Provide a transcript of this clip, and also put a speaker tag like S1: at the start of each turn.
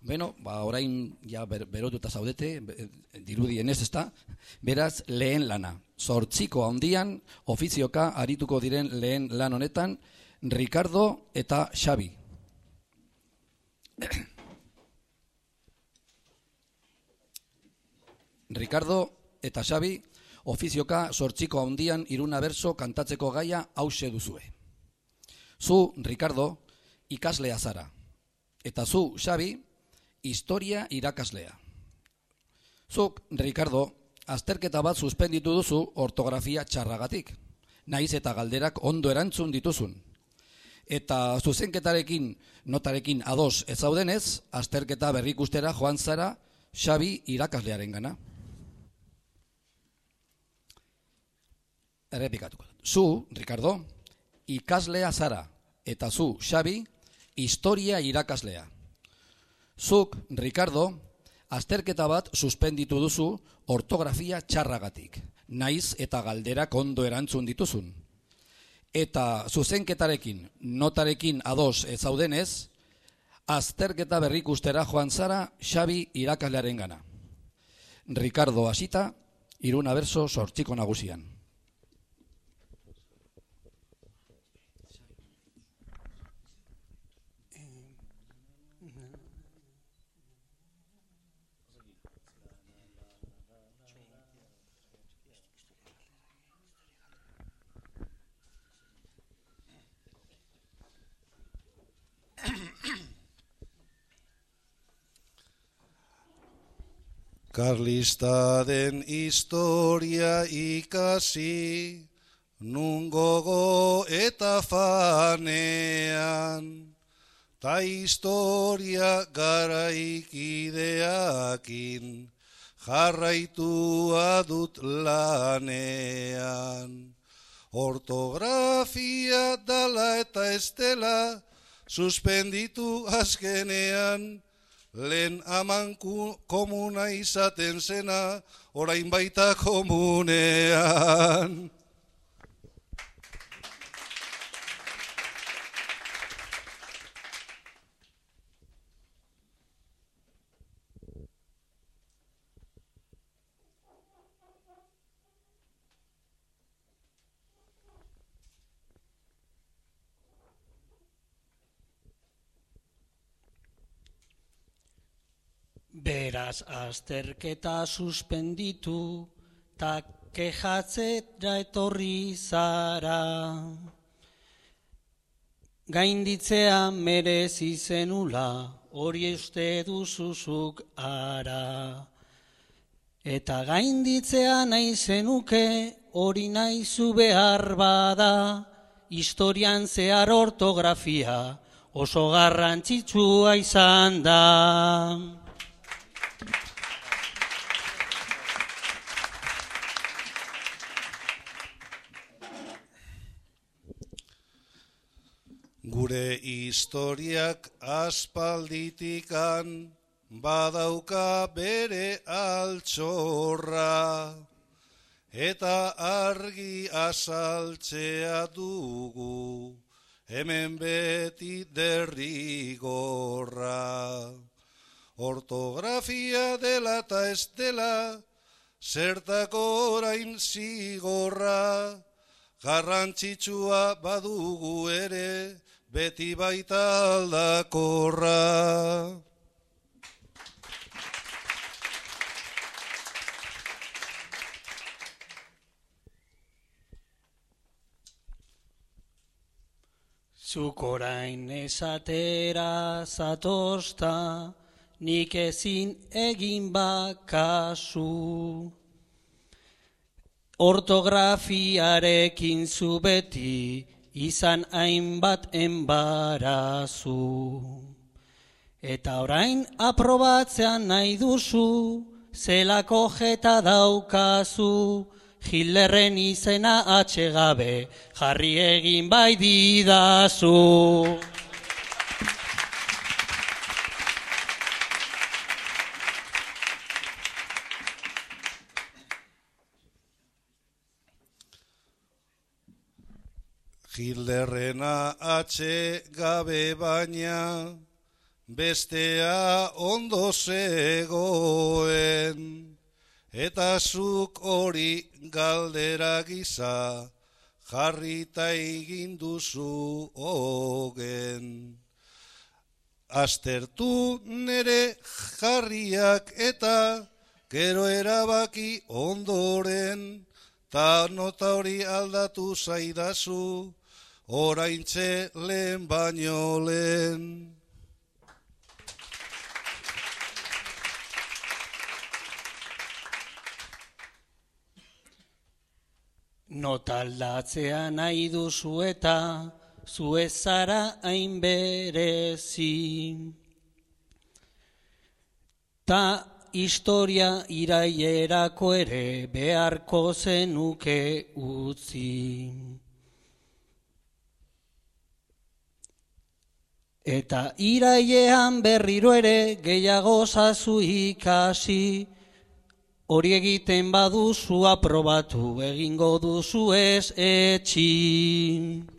S1: Bueno, ba, orain ja ber, berotuta zaudete, dirudien ez ezta, beraz lehen lana. Zortziko handian, ofizioka arituko diren lehen lan honetan, Ricardo eta Xabi. Ricardo eta Xabi, ofizioka zortziko handian iruna berso kantatzeko gaia hause duzue. Zu, Ricardo, ikaslea zara. Eta zu, Xabi, historia irakaslea. Zuk, Ricardo, azterketa bat suspenditu duzu ortografia txarragatik. Naiz eta galderak ondo erantzun dituzun. Eta zuzenketarekin notarekin ados ez zaudenez, azterketa berrikustera joan zara Xabi irakaslearen gana. Errepikatuko. Zu, Ricardo, ikaslea zara, eta zu, Xabi, historia irakaslea. Zuk, Ricardo, azterketa bat suspenditu duzu ortografia txarragatik, naiz eta galderak ondo erantzun dituzun. Eta zuzenketarekin, notarekin ados ez zaudenez, azterketa berrikustera joan zara Xabi irakaslearen gana. Ricardo hasita, iruna berso sortxiko nagusian.
S2: Karlista den historia ikasi, nungogo eta fanean, ta historia garaikideakin, jarraitua dut lanean. Ortografia dala eta estela, suspenditu azkenean, lehen aman komuna izaten zena, orain baita komunean.
S3: Beraz, azterketa suspenditu, ta kejatzera etorri zara. Gainditzea merezi zenula, hori uste duzuzuk ara. Eta gainditzea nahi zenuke, hori nahi zu behar bada, historian zehar ortografia, oso garrantzitsua izan da.
S2: Gure historiak aspalditikan badauka bere altxorra eta argi asaltzea dugu hemen beti derrigorra. Ortografia dela eta ez dela, zertako orain zigorra, garrantzitsua badugu ere, beti baita aldakorra.
S3: Zukorain esatera zatozta, nik ezin egin bakasu. Ortografiarekin zu beti, izan hainbat enbarazu. Eta orain aprobatzean nahi duzu, zelako jeta daukazu, Hitlerren izena atxegabe, jarri egin bai didazu.
S2: Hitlerrena atxe gabe baina, bestea ondo zegoen, eta zuk hori galdera gisa, jarrita egin duzu hogen. Astertu nere jarriak eta gero erabaki ondoren, ta nota hori aldatu zaidazu, oraintze lehen baino lehen.
S3: Notaldatzea nahi duzu eta zu ezara hain berezi. Ta historia iraierako ere beharko zenuke utzi. Eta iraiean berriro ere gehiago zazu ikasi, hori egiten baduzu aprobatu egingo duzu ez etxin.